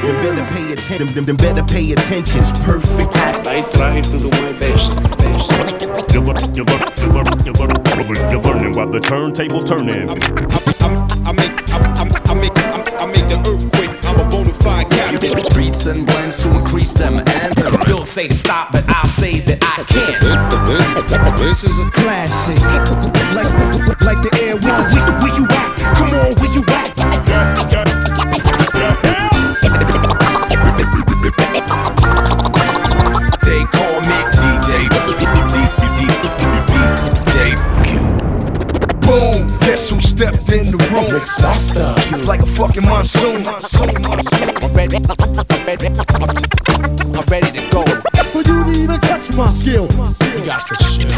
Them better to. pay attention. Them, them better pay attention. It's perfect. Aí traz tudo mais besta. You're, lear- you're, lear- you're, you're, you're learning while the turntable turning. I make, I, I, I make, I, I make the earthquake. I'm a bona fide captain. Beats and blends to increase them and You'll say to stop, but I'll say that I can't. This is a Classic. Like, like the air one. Where, where you at? Come on, where you at? Fucking monsoon. I'm ready, I'm ready, I'm ready to go. But you didn't even touch my skill. You got to chill.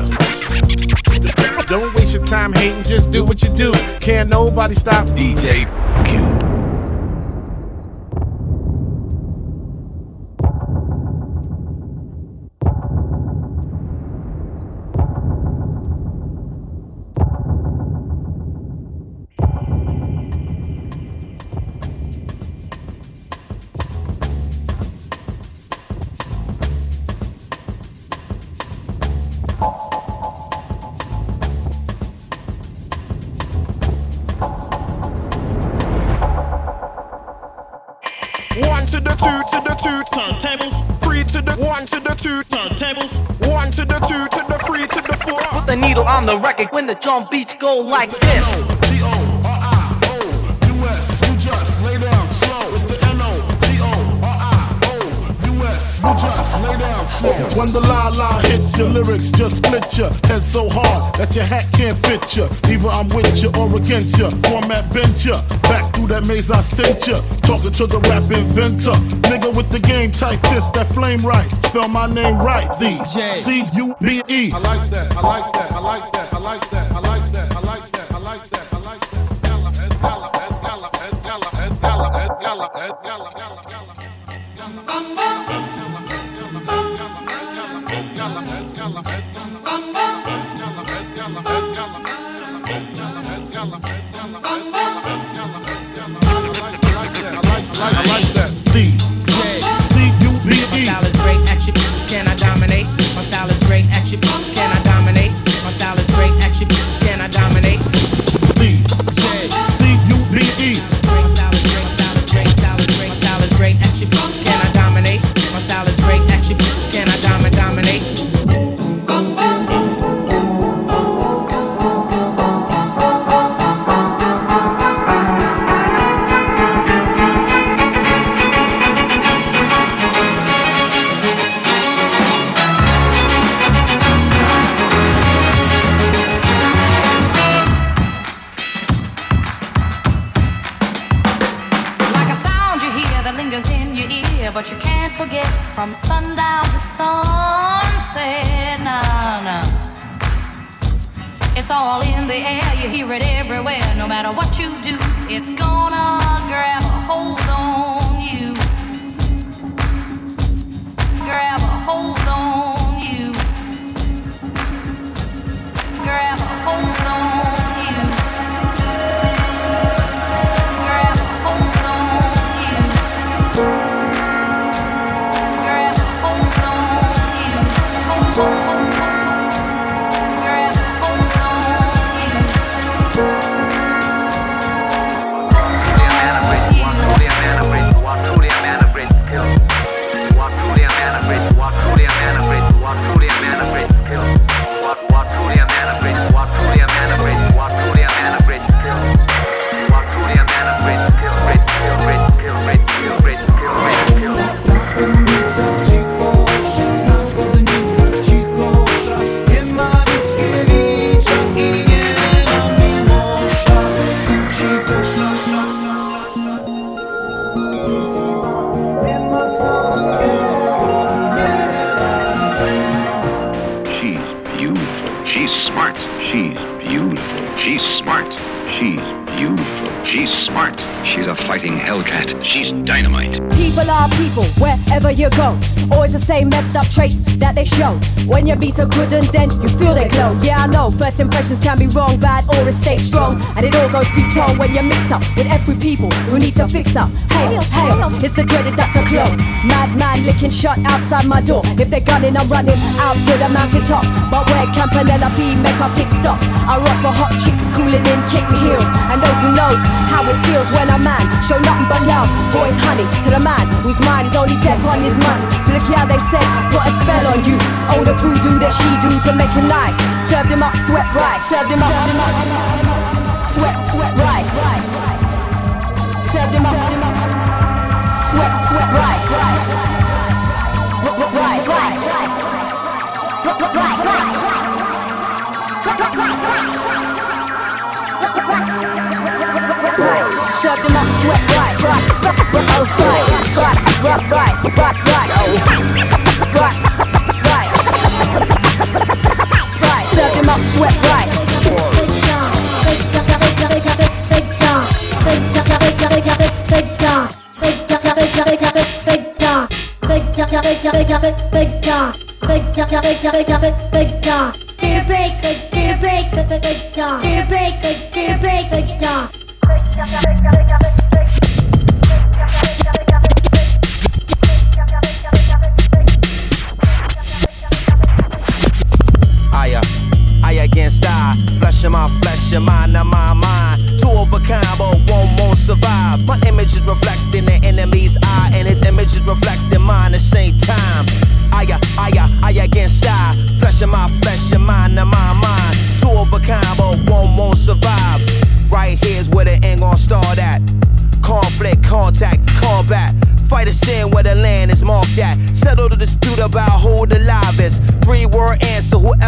Don't waste your time hating, just do what you do. Can't nobody stop. DJ Q. One to the two to the two turntables. Three to the one to the two turntables. One to the two to the three to the four. Put the needle on the record when the drum beats go like this. When the la la hits your lyrics, just split your head so hard that your hat can't fit you. Either I'm with you or against you. Format bent you. Back through that maze I sent you. Talking to the rap inventor. Nigga with the game tight fist that flame right. Spell my name right. The C U B E. I like that. I like that. I like that. I like that. D C U B My style is great, can I dominate? My style is great, attributes can I dominate? My style is great, can I dominate? D C U B E. Great style is great, style is great, style is great, my style is great, attributes can I dominate? My style is great, attributes can I from sundown to sunset. Nah, nah. It's all in the air, you hear it everywhere. No matter what you do, it's gonna grab She's beautiful. She's smart. She's beautiful. She's smart. She's beautiful. She's smart. She's a fighting hellcat. She's dynamite. People are people wherever you go. Always the same messed up traits that they show. When you meet a good and then you feel they glow. Yeah, I know. First impressions can be wrong, bad, or it stay strong. And it all goes pre-tone when you mix up with every people who need to fix up. Hey, hey, it's the dreaded Dr. Clone. Madman licking shut outside my door. If they're gunning, I'm running out to the mountain top. But where Campanella be, make a pit stop. I rock for hot chicks, cooling in, kick heels. And those who knows how it feels when a man show nothing but love for his honey to the man whose mind is only dead on his money. To the cow they said, put a spell on you. Oh, the voodoo that she do to make him nice. Served him up, sweat rice. Served him up, sweat, sweat rice. Served him up, Him up, sweat rice, rice, rice, rice, rice, rice, rice, rice, rice. Served him up, sweat rice. I,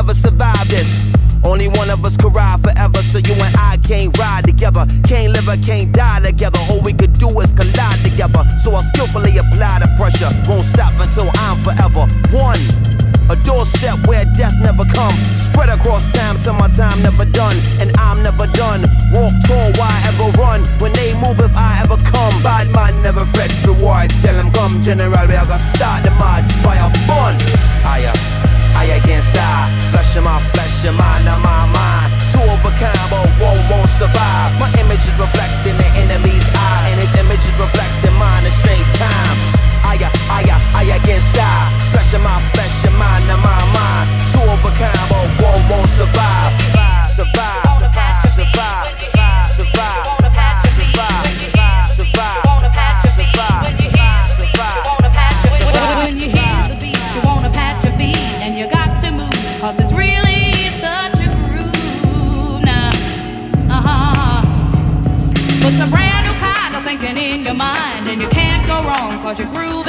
answer, whoever survived this. Only one of us could ride forever, so you and I can't ride together. Can't live or can't die together. All we could do is collide together. So I'll skillfully apply the pressure. Won't stop until I'm forever one. A doorstep where death never come. Spread across time till my time never done. And I'm never done. Cause it's really such a groove now. Uh-huh. Put some brand new kind of thinking in your mind and you can't go wrong, cause you're grooving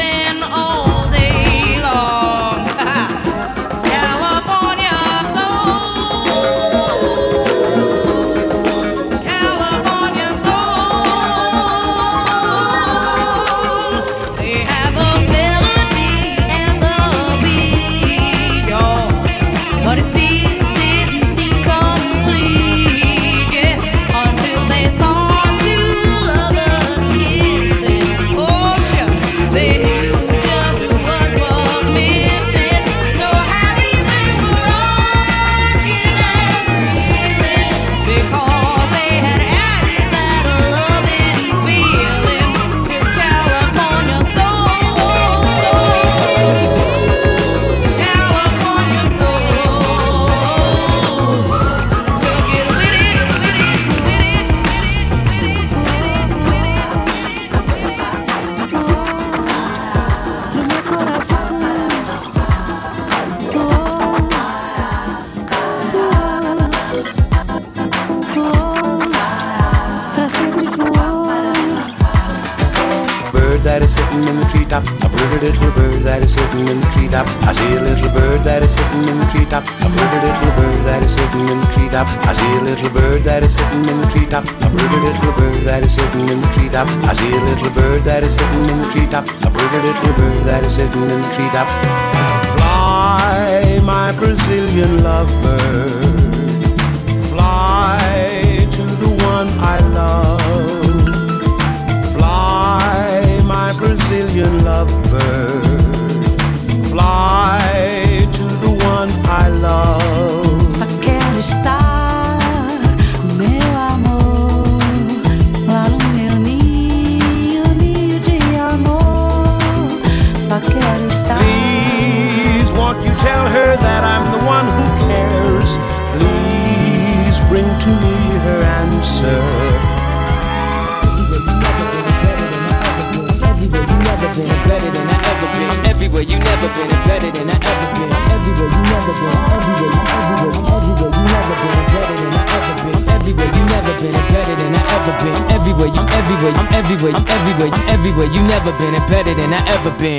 sitting in the treetop. A little bird that is sitting in the treetop. I see a little bird that is sitting in the treetop. A pretty little bird that is sitting in the treetop. I see a little bird that is sitting in the treetop. A pretty little bird that is sitting in the treetop. I see a little bird that is sitting in the treetop. A pretty little bird that is sitting in the treetop. Fly, my Brazilian lovebird. Fly to the one I love. Better than I ever been. Everywhere you never been, everywhere, everywhere, everywhere you never been, better than I ever been. Everywhere you never been, better than I ever been. Everywhere you, everywhere, I'm everywhere, I'm everywhere, you everywhere you never been, better than I ever been.